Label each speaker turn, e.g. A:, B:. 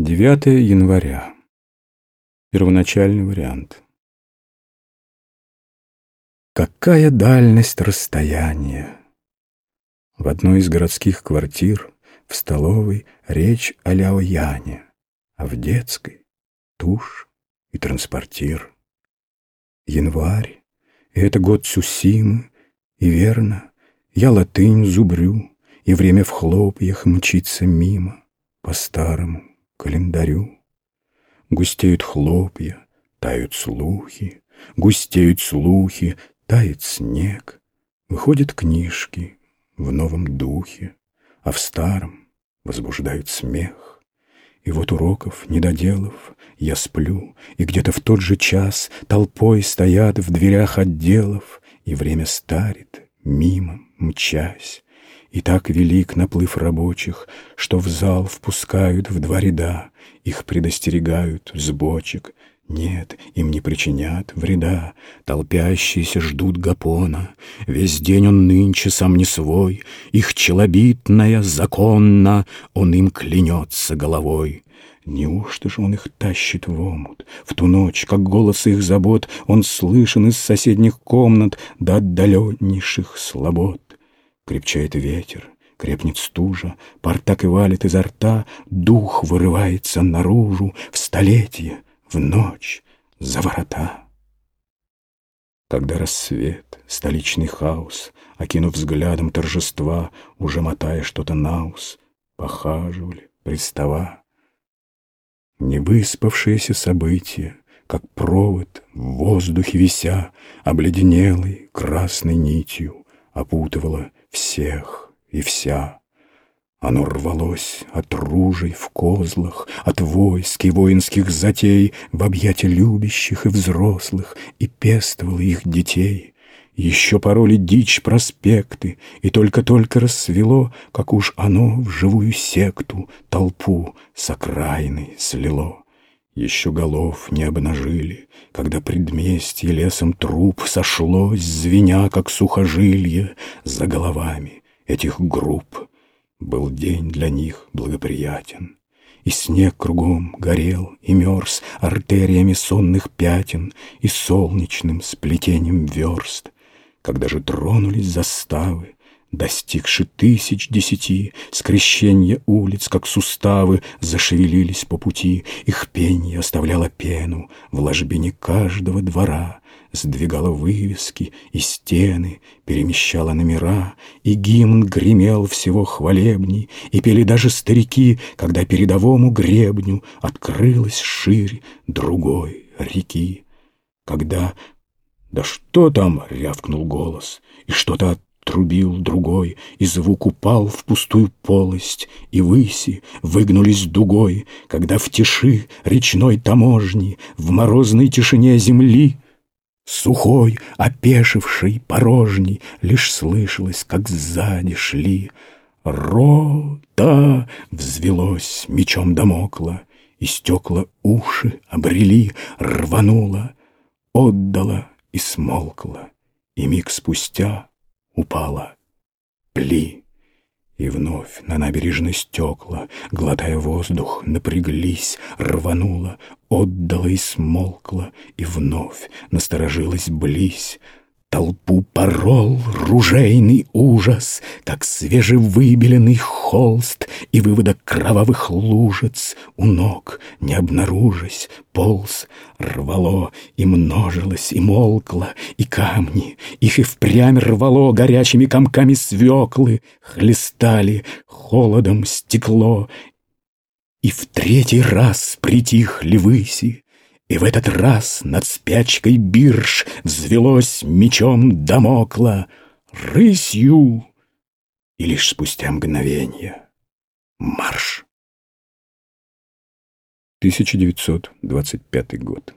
A: 9 января. Первоначальный вариант. Какая дальность расстояния! В одной из городских квартир, в столовой, речь о Ляояне, а в детской — тушь и транспортир. Январь, и это год Цусимы, и верно, я латынь зубрю, и время в хлопьях мчится мимо по старому календарю. Густеют хлопья, тают слухи, густеют слухи, тает снег. Выходят книжки в новом духе, а в старом возбуждают смех. И вот уроков, недоделав, я сплю, и где-то в тот же час толпой стоят в дверях отделов, и время старит, мимо мчась. И так велик наплыв рабочих, Что в зал впускают в два ряда, Их предостерегают с бочек. Нет, им не причинят вреда, Толпящиеся ждут гапона. Весь день он нынче сам не свой, Их челобитная законно, Он им клянется головой. Неужто же он их тащит в омут? В ту ночь, как голос их забот, Он слышен из соседних комнат До отдаленнейших слобод. Крепчает ветер, крепнет стужа, Пар и валит изо рта, Дух вырывается наружу В столетие, в ночь, за ворота. Когда рассвет, столичный хаос, Окинув взглядом торжества, Уже мотая что-то на ус, Похаживали, пристава. Невыспавшиеся события, Как провод в воздухе вися, Обледенелый красной нитью Опутывало всех и вся. Оно рвалось от ружей в козлах, От войск и воинских затей В объятия любящих и взрослых И пестовало их детей. Еще пороли дичь проспекты, И только-только рассвело, Как уж оно в живую секту Толпу с окраины слило. Еще голов не обнажили, Когда предместье лесом труп Сошлось, звеня, как сухожилье, За головами этих групп. Был день для них благоприятен, И снег кругом горел и мерз Артериями сонных пятен И солнечным сплетением верст. Когда же тронулись заставы, Достигши тысяч десяти, Скрещенья улиц, как суставы, Зашевелились по пути, Их пенье оставляло пену В ложбине каждого двора, Сдвигала вывески и стены, Перемещала номера, И гимн гремел всего хвалебней, И пели даже старики, Когда передовому гребню Открылась ширь другой реки. Когда «Да что там?» — рявкнул голос, И что-то трубил другой, и звук упал в пустую полость, и выси выгнулись дугой, когда в тиши речной таможни, в морозной тишине земли, сухой, опешивший, порожней, лишь слышалось, как сзади шли. Рота взвелось мечом домокла, и стекла уши обрели, рванула, отдала и смолкла, и миг спустя упала. Пли! И вновь на набережной стекла, глотая воздух, напряглись, рванула, отдала и смолкла, и вновь насторожилась близь, Толпу порол ружейный ужас, Как свежевыбеленный холст, И выводок кровавых лужиц У ног, не обнаружась, полз, Рвало и множилось, и молкло, И камни, их и впрямь рвало Горячими комками свеклы, Хлестали холодом стекло, И в третий раз притихли выси, и в этот раз над спячкой бирж Взвелось мечом домокла рысью, И лишь спустя мгновенье марш. 1925 год.